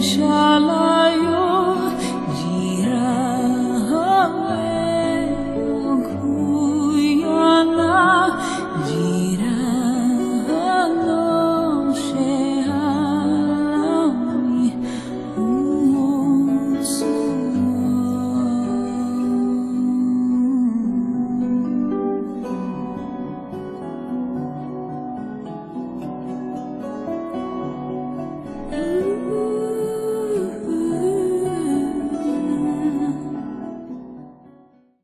下来。